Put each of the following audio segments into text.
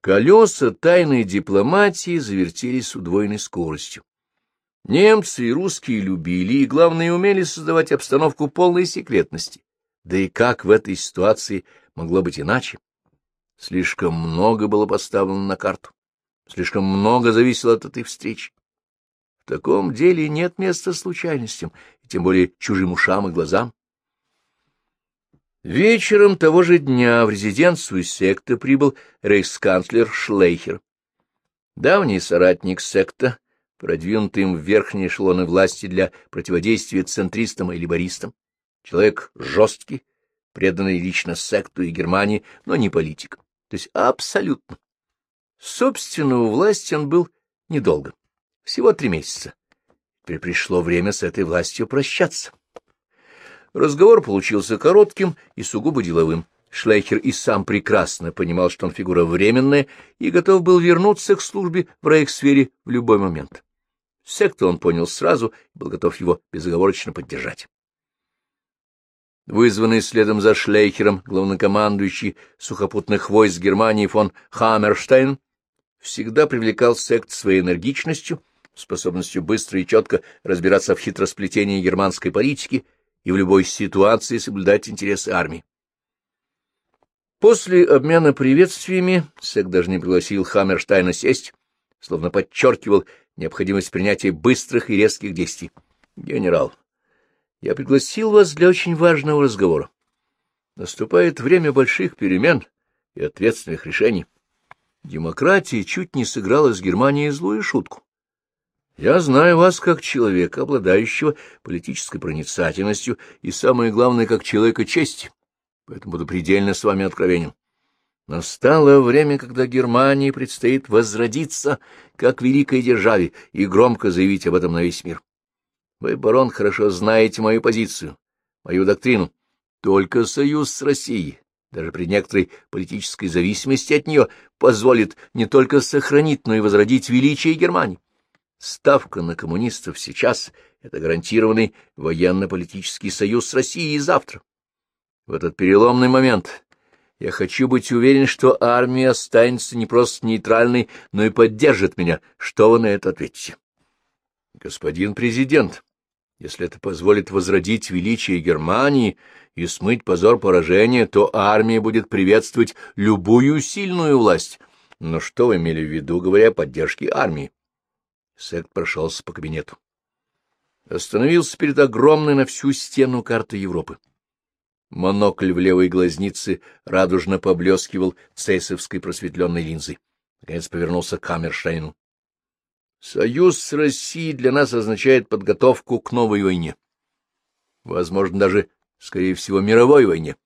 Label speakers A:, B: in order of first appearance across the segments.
A: Колеса тайной дипломатии завертелись с удвоенной скоростью. Немцы и русские любили и, главное, умели создавать обстановку полной секретности. Да и как в этой ситуации могло быть иначе? Слишком много было поставлено на карту. Слишком много зависело от этой встречи. В таком деле нет места случайностям, тем более чужим ушам и глазам. Вечером того же дня в резиденцию секты прибыл рейхсканцлер Шлейхер. Давний соратник секта, продвинутый им в верхние эшелоны власти для противодействия центристам и либористам, человек жесткий, преданный лично секту и Германии, но не политик, то есть абсолютно. Собственно, у власти он был недолго, всего три месяца. Теперь пришло время с этой властью прощаться. Разговор получился коротким и сугубо деловым. Шлейхер и сам прекрасно понимал, что он фигура временная, и готов был вернуться к службе в рейхсфере в любой момент. Секту он понял сразу и был готов его безоговорочно поддержать. Вызванный следом за Шлейхером главнокомандующий сухопутных войск Германии фон Хаммерштейн всегда привлекал сект своей энергичностью, способностью быстро и четко разбираться в хитросплетении германской политики — и в любой ситуации соблюдать интересы армии. После обмена приветствиями Сек даже не пригласил Хаммерштайна сесть, словно подчеркивал необходимость принятия быстрых и резких действий. «Генерал, я пригласил вас для очень важного разговора. Наступает время больших перемен и ответственных решений. Демократия чуть не сыграла с Германией злую шутку. Я знаю вас как человека, обладающего политической проницательностью, и, самое главное, как человека чести, поэтому буду предельно с вами откровенен. Настало время, когда Германии предстоит возродиться как великой державе и громко заявить об этом на весь мир. Вы, барон, хорошо знаете мою позицию, мою доктрину. Только союз с Россией, даже при некоторой политической зависимости от нее, позволит не только сохранить, но и возродить величие Германии. Ставка на коммунистов сейчас — это гарантированный военно-политический союз с Россией завтра. В этот переломный момент я хочу быть уверен, что армия останется не просто нейтральной, но и поддержит меня. Что вы на это ответите? Господин президент, если это позволит возродить величие Германии и смыть позор поражения, то армия будет приветствовать любую сильную власть. Но что вы имели в виду, говоря о поддержке армии? Сет прошелся по кабинету. Остановился перед огромной на всю стену карты Европы. Монокль в левой глазнице радужно поблескивал цейсовской просветленной линзой. Наконец повернулся к Хаммерштейну. «Союз с Россией для нас означает подготовку к новой войне. Возможно, даже, скорее всего, мировой войне.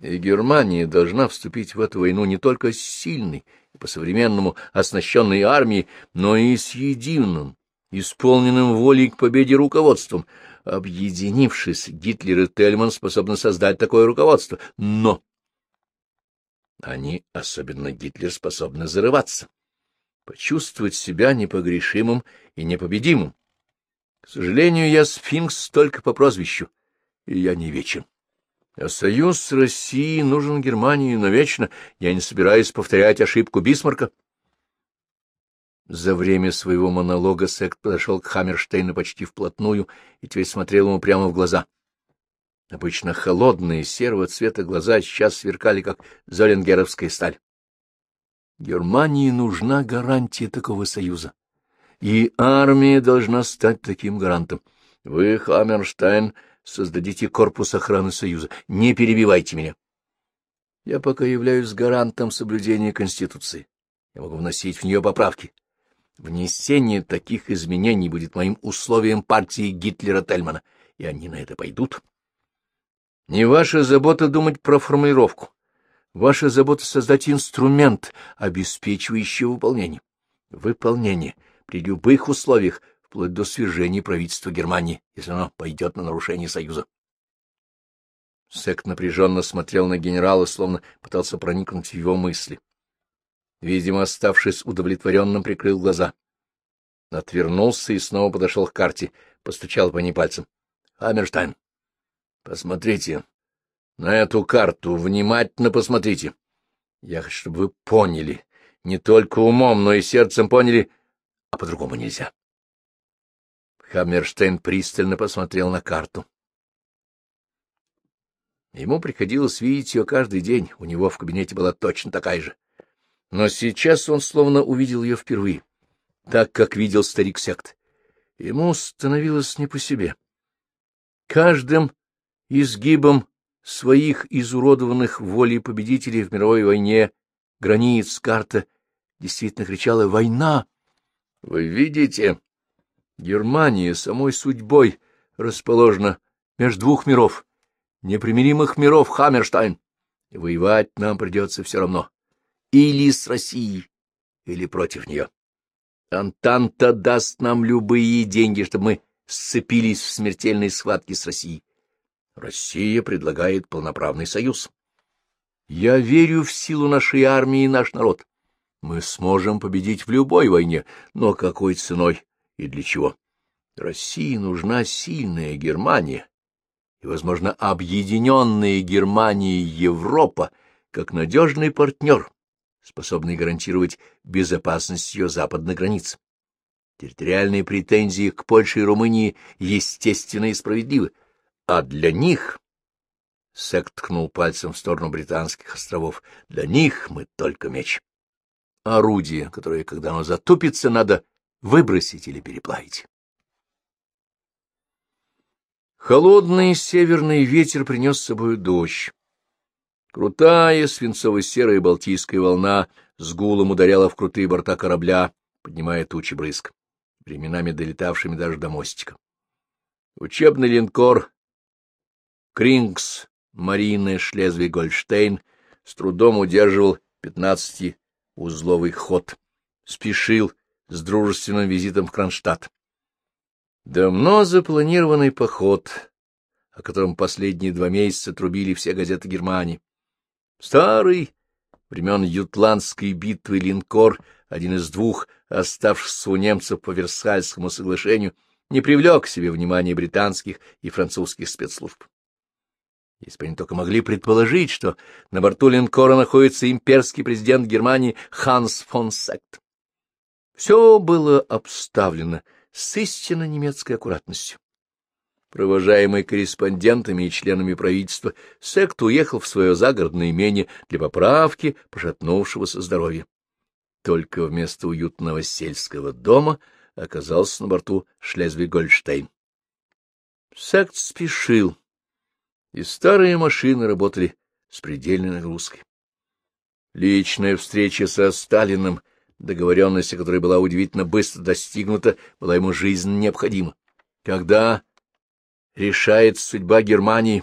A: И Германия должна вступить в эту войну не только с сильной по-современному оснащенной армией, но и с единым, исполненным волей к победе руководством. Объединившись, Гитлер и Тельман способны создать такое руководство. Но они, особенно Гитлер, способны зарываться, почувствовать себя непогрешимым и непобедимым. К сожалению, я сфинкс только по прозвищу, и я не вечен. А союз с Россией нужен Германии навечно. Я не собираюсь повторять ошибку Бисмарка. За время своего монолога Сект подошел к Хаммерштейну почти вплотную и теперь смотрел ему прямо в глаза. Обычно холодные, серого цвета глаза сейчас сверкали, как золенгеровская сталь. Германии нужна гарантия такого союза, и армия должна стать таким гарантом. Вы, Хаммерштейн, создадите корпус охраны Союза. Не перебивайте меня. Я пока являюсь гарантом соблюдения Конституции. Я могу вносить в нее поправки. Внесение таких изменений будет моим условием партии Гитлера-Тельмана, и они на это пойдут. Не ваша забота думать про формулировку. Ваша забота — создать инструмент, обеспечивающий выполнение. Выполнение при любых условиях вплоть до свержения правительства Германии, если оно пойдет на нарушение Союза. Сект напряженно смотрел на генерала, словно пытался проникнуть в его мысли. Видимо, оставшись удовлетворенным, прикрыл глаза. Отвернулся и снова подошел к карте, постучал по ней пальцем. — Хаммерштайн, посмотрите на эту карту, внимательно посмотрите. Я хочу, чтобы вы поняли, не только умом, но и сердцем поняли, а по-другому нельзя. Хаммерштейн пристально посмотрел на карту. Ему приходилось видеть ее каждый день, у него в кабинете была точно такая же. Но сейчас он словно увидел ее впервые, так как видел старик сект. Ему становилось не по себе. Каждым изгибом своих изуродованных волей победителей в мировой войне границ карта действительно кричала «Война!». Вы видите, Германия самой судьбой расположена между двух миров, непримиримых миров Хаммерштайн, и воевать нам придется все равно, или с Россией, или против нее. Антанта даст нам любые деньги, чтобы мы сцепились в смертельной схватке с Россией. Россия предлагает полноправный союз. Я верю в силу нашей армии и наш народ. Мы сможем победить в любой войне, но какой ценой и для чего? России нужна сильная Германия и, возможно, объединенная Германия и Европа как надежный партнер, способный гарантировать безопасность ее западных границ. Территориальные претензии к Польше и Румынии естественны и справедливы, а для них, — Сек ткнул пальцем в сторону британских островов, — для них мы только меч. Орудие, которое, когда оно затупится, надо выбросить или переплавить. Холодный северный ветер принес с собой дождь. Крутая свинцово-серая балтийская волна с гулом ударяла в крутые борта корабля, поднимая тучи брызг, временами долетавшими даже до мостика. Учебный линкор Крингс Марины Шлезвиг-Гольштейн с трудом удерживал пятнадцатиузловый ход, спешил с дружественным визитом в Кронштадт. Давно запланированный поход, о котором последние два месяца трубили все газеты Германии. Старый, времен Ютландской битвы линкор, один из двух оставшихся у немцев по Версальскому соглашению, не привлек к себе внимания британских и французских спецслужб если бы они только могли предположить, что на борту линкора находится имперский президент Германии Ханс фон Сект. Все было обставлено с истинно немецкой аккуратностью. Провожаемый корреспондентами и членами правительства, Сект уехал в свое загородное имение для поправки пошатнувшегося здоровья. Только вместо уютного сельского дома оказался на борту Шлезвиг-Гольштейн. Сект спешил и старые машины работали с предельной нагрузкой. Личная встреча со Сталиным, договоренность, которая была удивительно быстро достигнута, была ему жизненно необходима. Когда решается судьба Германии,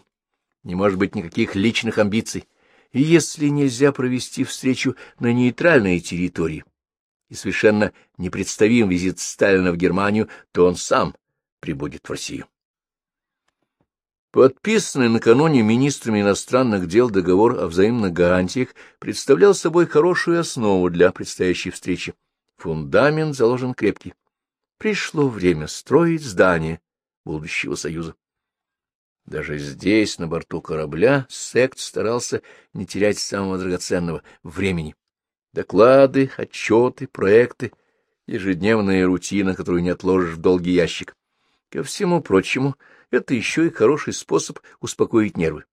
A: не может быть никаких личных амбиций, и если нельзя провести встречу на нейтральной территории, и совершенно непредставим визит Сталина в Германию, то он сам прибудет в Россию. Подписанный накануне министрами иностранных дел договор о взаимных гарантиях представлял собой хорошую основу для предстоящей встречи. Фундамент заложен крепкий. Пришло время строить здание будущего союза. Даже здесь, на борту корабля, сект старался не терять самого драгоценного — времени. Доклады, отчеты, проекты, ежедневная рутина, которую не отложишь в долгий ящик. Ко всему прочему — это еще и хороший способ успокоить нервы.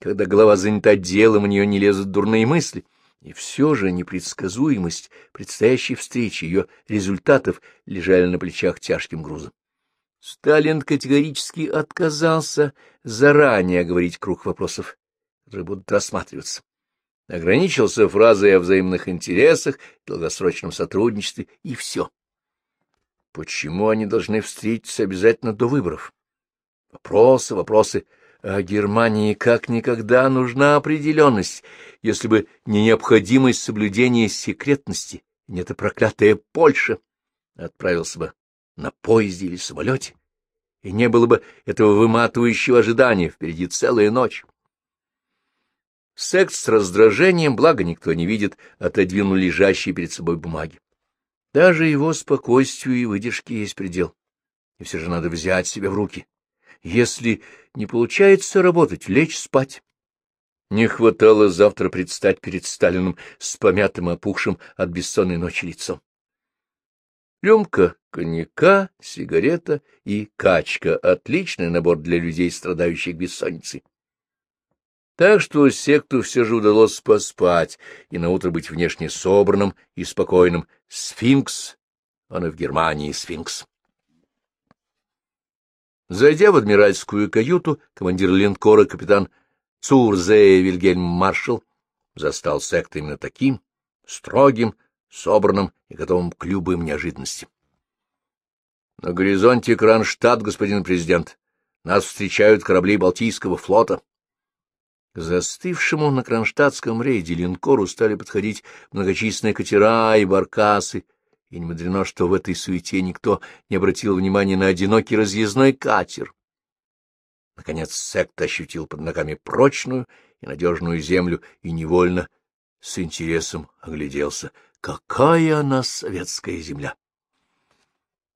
A: Когда голова занята делом, у нее не лезут дурные мысли. И все же непредсказуемость предстоящей встречи, ее результатов лежали на плечах тяжким грузом. Сталин категорически отказался заранее говорить круг вопросов, которые будут рассматриваться. Ограничился фразой о взаимных интересах, долгосрочном сотрудничестве, и все. Почему они должны встретиться обязательно до выборов? Вопросы, вопросы. А Германии как никогда нужна определенность. Если бы не необходимость соблюдения секретности, не эта проклятая Польша, отправился бы на поезде или самолете, и не было бы этого выматывающего ожидания, впереди целая ночь. Секс с раздражением, благо никто не видит, отодвинул лежащие перед собой бумаги. Даже его спокойствию и выдержке есть предел. И все же надо взять себя в руки. Если не получается работать, лечь спать. Не хватало завтра предстать перед Сталиным с помятым, опухшим от бессонной ночи лицом. Рюмка коньяка, сигарета и качка — отличный набор для людей, страдающих бессонницей. Так что секту все же удалось поспать и наутро быть внешне собранным и спокойным. Сфинкс, он и в Германии сфинкс. Зайдя в адмиральскую каюту, командир линкора капитан Цурзея Вильгельм Маршал застал сект именно таким, строгим, собранным и готовым к любым неожиданностям. — На горизонте Кронштадт, господин президент. Нас встречают корабли Балтийского флота. К застывшему на кронштадтском рейде линкору стали подходить многочисленные катера и баркасы, и не мудрено, что в этой суете никто не обратил внимания на одинокий разъездной катер. Наконец сект ощутил под ногами прочную и надежную землю и невольно с интересом огляделся. Какая она советская земля!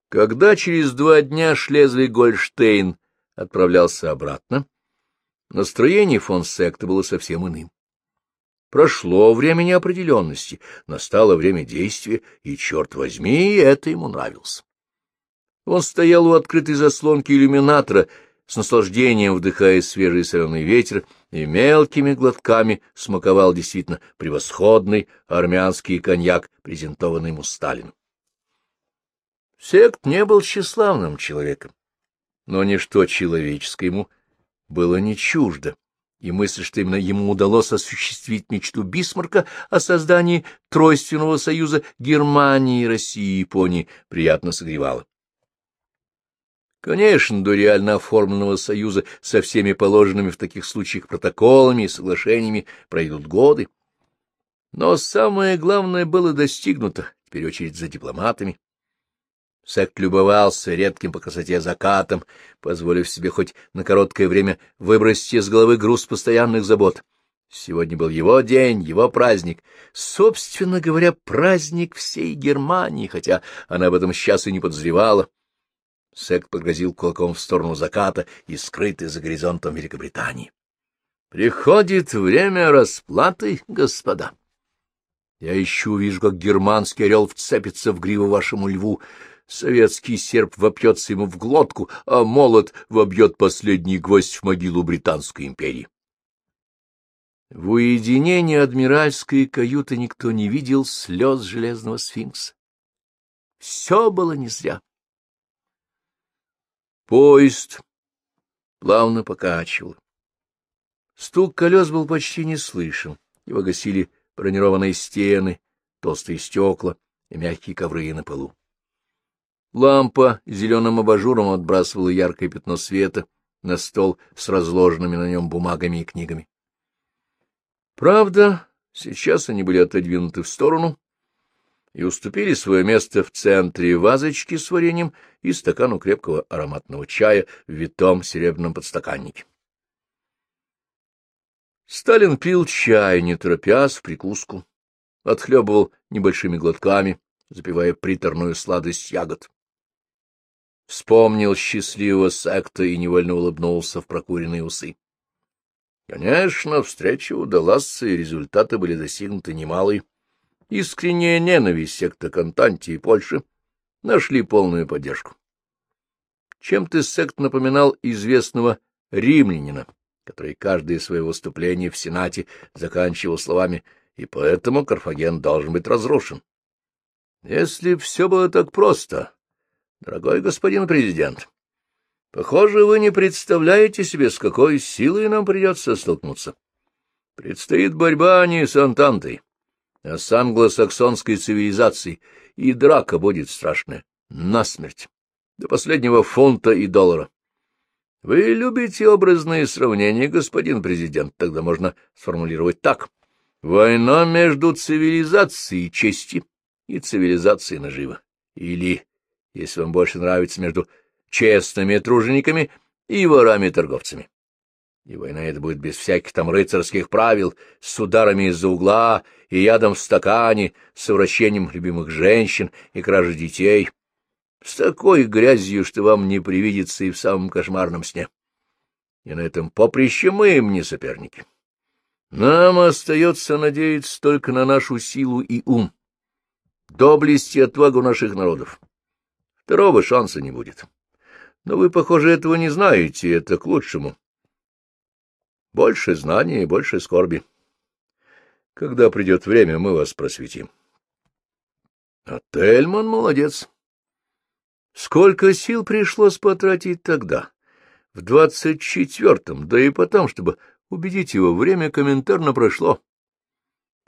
A: Когда через два дня Шлезвиг-Гольштейн отправлялся обратно, настроение фон Секта было совсем иным. Прошло время неопределенности, настало время действия, и, черт возьми, это ему нравилось. Он стоял у открытой заслонки иллюминатора, с наслаждением вдыхая свежий соленый ветер, и мелкими глотками смаковал действительно превосходный армянский коньяк, презентованный ему Сталину. Сект не был тщеславным человеком, но ничто человеческое ему было не чуждо и мысль, что именно ему удалось осуществить мечту Бисмарка о создании тройственного союза Германии, России и Японии, приятно согревала. Конечно, до реально оформленного союза со всеми положенными в таких случаях протоколами и соглашениями пройдут годы. Но самое главное было достигнуто, теперь очередь за дипломатами. Сект любовался редким по красоте закатом, позволив себе хоть на короткое время выбросить из головы груз постоянных забот. Сегодня был его день, его праздник. Собственно говоря, праздник всей Германии, хотя она об этом сейчас и не подозревала. Сект погрозил кулаком в сторону заката и скрытый за горизонтом Великобритании. — Приходит время расплаты, господа. Я еще увижу, как германский орел вцепится в гриву вашему льву, Советский серп вопьется ему в глотку, а молот вобьет последний гвоздь в могилу Британской империи. В уединении адмиральской каюты никто не видел слез железного сфинкса. Все было не зря. Поезд плавно покачивал. Стук колес был почти не слышен. Его гасили бронированные стены, толстые стекла и мягкие ковры на полу. Лампа зеленым абажуром отбрасывала яркое пятно света на стол с разложенными на нем бумагами и книгами. Правда, сейчас они были отодвинуты в сторону и уступили свое место в центре вазочки с вареньем и стакану крепкого ароматного чая в витом серебряном подстаканнике. Сталин пил чай, не торопясь в прикуску, отхлебывал небольшими глотками, запивая приторную сладость ягод. Вспомнил счастливого секта и невольно улыбнулся в прокуренные усы. Конечно, встреча удалась, и результаты были достигнуты немалые. Искренняя ненависть секта Кантанти и Польши нашли полную поддержку. Чем-то сект напоминал известного римлянина, который каждое свое выступление в Сенате заканчивал словами «и поэтому Карфаген должен быть разрушен». Если все было так просто, Дорогой господин президент, похоже, вы не представляете себе, с какой силой нам придется столкнуться. Предстоит борьба не с Антантой, а с англосаксонской цивилизацией, и драка будет страшная, насмерть, до последнего фунта и доллара. Вы любите образные сравнения, господин президент, тогда можно сформулировать так. Война между цивилизацией чести и цивилизацией нажива. Или если вам больше нравится, между честными тружениками и ворами-торговцами. И война это будет без всяких там рыцарских правил, с ударами из-за угла и ядом в стакане, с совращением любимых женщин и кражей детей, с такой грязью, что вам не привидится и в самом кошмарном сне. И на этом поприще мы им не соперники. Нам остается надеяться только на нашу силу и ум, доблесть и отвагу наших народов. Второго шанса не будет. Но вы, похоже, этого не знаете, это к лучшему. Больше знаний и больше скорби. Когда придет время, мы вас просветим. А Тельман молодец. Сколько сил пришлось потратить тогда, в двадцать четвертом, да и потом, чтобы убедить его, время комментарно прошло,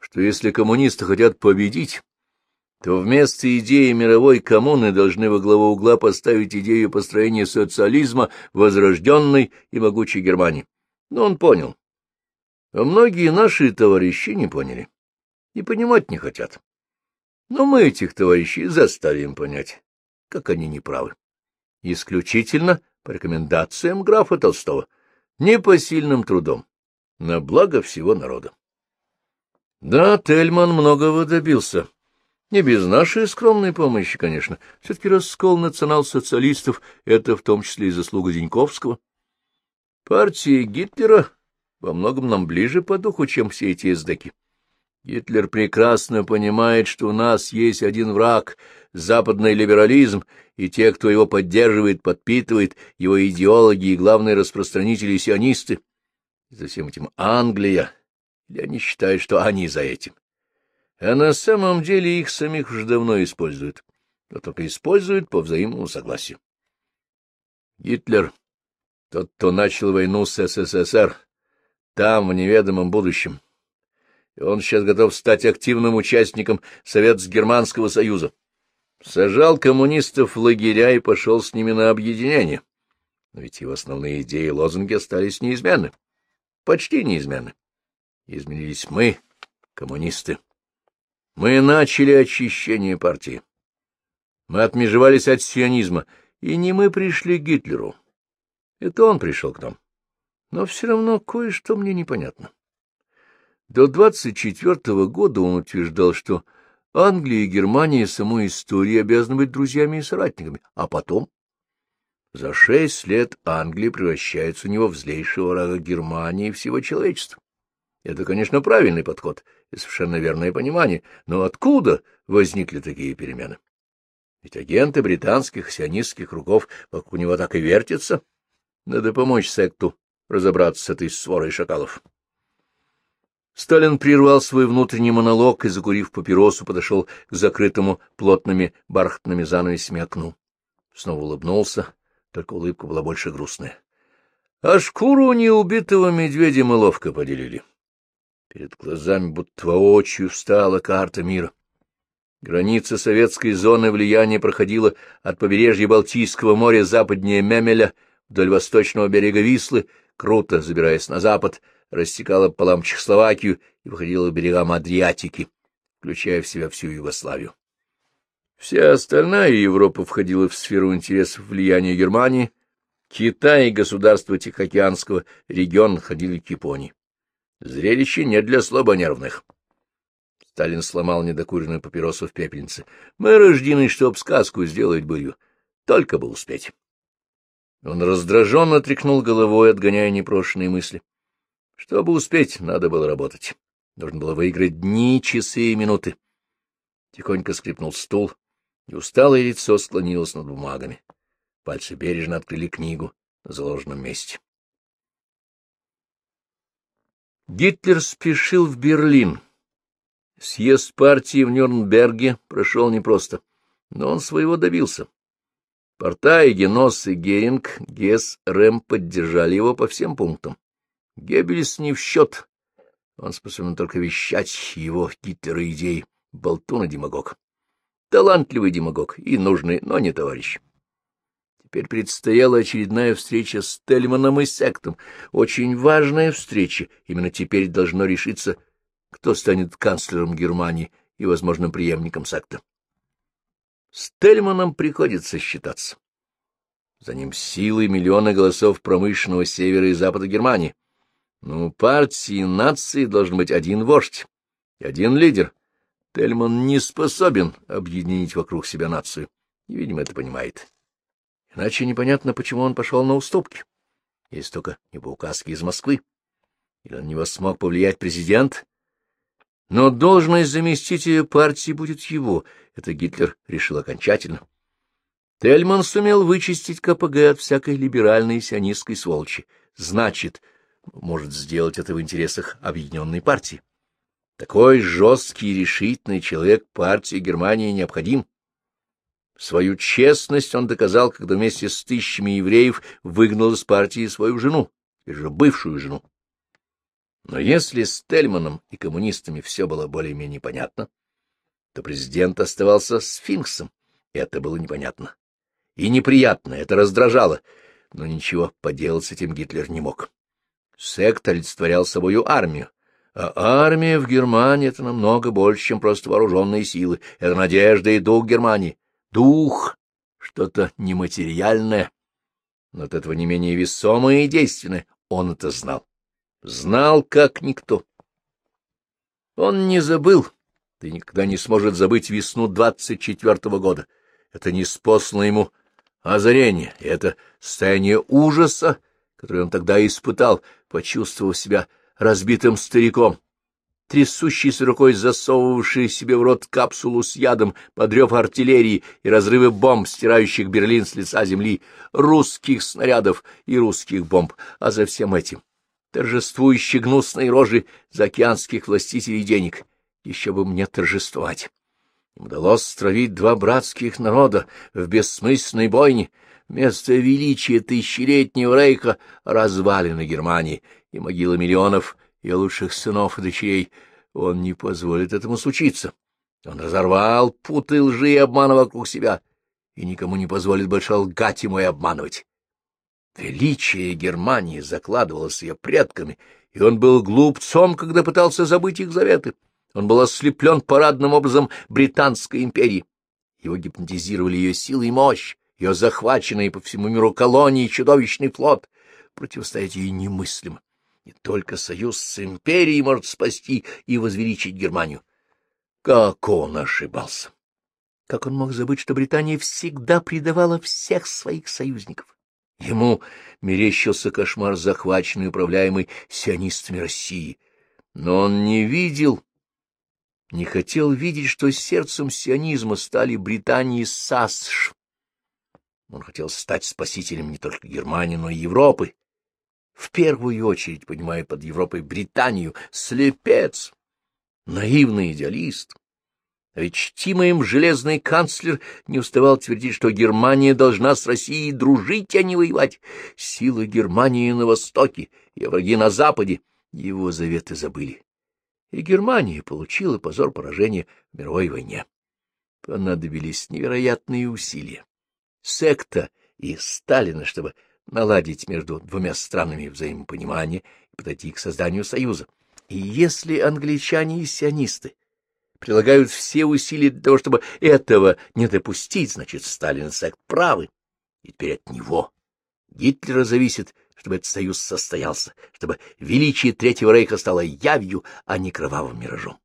A: что если коммунисты хотят победить, то вместо идеи мировой коммуны должны во главу угла поставить идею построения социализма возрожденной и могучей Германии. Но он понял. А многие наши товарищи не поняли и понимать не хотят. Но мы этих товарищей заставим понять, как они неправы. Исключительно по рекомендациям графа Толстого, не по сильным трудом, на благо всего народа. Да, Тельман многого добился. Не без нашей скромной помощи, конечно. Все-таки раскол национал-социалистов — это в том числе и заслуга Зиньковского. Партия Гитлера во многом нам ближе по духу, чем все эти эсдеки. Гитлер прекрасно понимает, что у нас есть один враг — западный либерализм, и те, кто его поддерживает, подпитывает, его идеологи и главные распространители — сионисты. За всем этим Англия. Я не считаю, что они за этим. А на самом деле их самих уже давно используют, но только используют по взаимному согласию. Гитлер, тот, кто начал войну с СССР, там, в неведомом будущем, и он сейчас готов стать активным участником Советско-Германского Союза. Сажал коммунистов в лагеря и пошел с ними на объединение. Но ведь его основные идеи и лозунги остались неизменны. Почти неизменны. Изменились мы, коммунисты. Мы начали очищение партии. Мы отмежевались от сионизма, и не мы пришли к Гитлеру. Это он пришел к нам. Но все равно кое-что мне непонятно. До 24 года он утверждал, что Англия и Германия самой истории обязаны быть друзьями и соратниками, а потом... За шесть лет Англия превращается у него в злейшего врага Германии и всего человечества. Это, конечно, правильный подход и совершенно верное понимание, но откуда возникли такие перемены? Ведь агенты британских сионистских кругов вокруг него так и вертятся. Надо помочь секту разобраться с этой сворой шакалов. Сталин прервал свой внутренний монолог и, закурив папиросу, подошел к закрытому плотными бархатными занавесями окну. Снова улыбнулся, только улыбка была больше грустная. А шкуру неубитого медведя мы ловко поделили. Перед глазами будто воочию встала карта мира. Граница советской зоны влияния проходила от побережья Балтийского моря западнее Мемеля вдоль восточного берега Вислы, круто забираясь на запад — рассекала полам Чехословакию и выходила к берегам Адриатики, включая в себя всю Югославию. Вся остальная Европа входила в сферу интересов влияния Германии, Китай и государства Тихоокеанского региона ходили к Японии. Зрелище не для слабонервных. Сталин сломал недокуренную папиросу в пепельнице. Мы рождены, чтоб сказку сделать былью. Только бы успеть. Он раздраженно тряхнул головой, отгоняя непрошенные мысли. Чтобы успеть, надо было работать. Нужно было выиграть дни, часы и минуты. Тихонько скрипнул стул, и усталое лицо склонилось над бумагами. Пальцы бережно открыли книгу на заложенном месте. Гитлер спешил в Берлин. Съезд партии в Нюрнберге прошел непросто, но он своего добился. Порта, Генос и Геринг, Гесс, Рэм поддержали его по всем пунктам. Геббельс не в счет. Он способен только вещать его Гитлера идеи. Болтун и демагог. Талантливый демагог и нужный, но не товарищ. Теперь предстояла очередная встреча с Тельманом и Сектом. Очень важная встреча. Именно теперь должно решиться, кто станет канцлером Германии и возможным преемником Секта. С Тельманом приходится считаться. За ним силы миллионы голосов промышленного севера и запада Германии. Но у партии нации должен быть один вождь и один лидер. Тельман не способен объединить вокруг себя нацию, и, видимо, это понимает. Иначе непонятно, почему он пошел на уступки, если только не по указке из Москвы. Или на него смог повлиять президент? Но должность заместителя партии будет его. Это Гитлер решил окончательно. Тельман сумел вычистить КПГ от всякой либеральной сионистской сволочи. Значит, может сделать это в интересах объединенной партии. Такой жесткий и решительный человек партии Германии необходим. Свою честность он доказал, когда вместе с тысячами евреев выгнал из партии свою жену, или же бывшую жену. Но если с Тельманом и коммунистами все было более-менее понятно, то президент оставался сфинксом, это было непонятно. И неприятно, это раздражало, но ничего поделать с этим Гитлер не мог. Сект олицетворял собою армию, а армия в Германии — это намного больше, чем просто вооруженные силы. Это надежда и дух Германии. Дух — что-то нематериальное, но от этого не менее весомое и действенное. Он это знал. Знал, как никто. Он не забыл, ты никогда не сможет забыть весну двадцать четвертого года. Это не спослано ему озарение, это состояние ужаса, которое он тогда испытал, почувствовав себя разбитым стариком, трясущейся рукой засовывавший себе в рот капсулу с ядом, подрев артиллерии и разрывы бомб, стирающих Берлин с лица земли, русских снарядов и русских бомб, а за всем этим торжествующие гнусные рожи заокеанских властителей денег. Еще бы мне торжествовать. Им удалось стравить два братских народа в бессмысленной бойне, Вместо величия тысячелетнего рейха развалины Германии и могила миллионов ее лучших сынов и дочерей. Он не позволит этому случиться. Он разорвал путы лжи и обмана вокруг себя, и никому не позволит больше лгать ему и обманывать. Величие Германии закладывалось ее предками, и он был глупцом, когда пытался забыть их заветы. Он был ослеплен парадным образом Британской империи. Его гипнотизировали ее силы и мощь, ее захваченный по всему миру колонии чудовищный флот. Противостоять ей немыслимо. Не только союз с империей может спасти и возвеличить Германию. Как он ошибался! Как он мог забыть, что Британия всегда предавала всех своих союзников? Ему мерещился кошмар захваченный управляемый сионистами России. Но он не видел, не хотел видеть, что сердцем сионизма стали Британии САСШ, он хотел стать спасителем не только Германии, но и Европы. В первую очередь, понимая под Европой Британию, слепец, наивный идеалист. А ведь чтимый им железный канцлер не уставал твердить, что Германия должна с Россией дружить, а не воевать. Сила Германии на востоке, и враги на западе. Его заветы забыли. И Германия получила позор поражения в мировой войне. Понадобились невероятные усилия секта и Сталина, чтобы наладить между двумя странами взаимопонимание и подойти к созданию союза. И если англичане и сионисты прилагают все усилия для того, чтобы этого не допустить, значит, Сталин и сект правы. И теперь от него, Гитлера, зависит, чтобы этот союз состоялся, чтобы величие Третьего Рейха стало явью, а не кровавым миражом.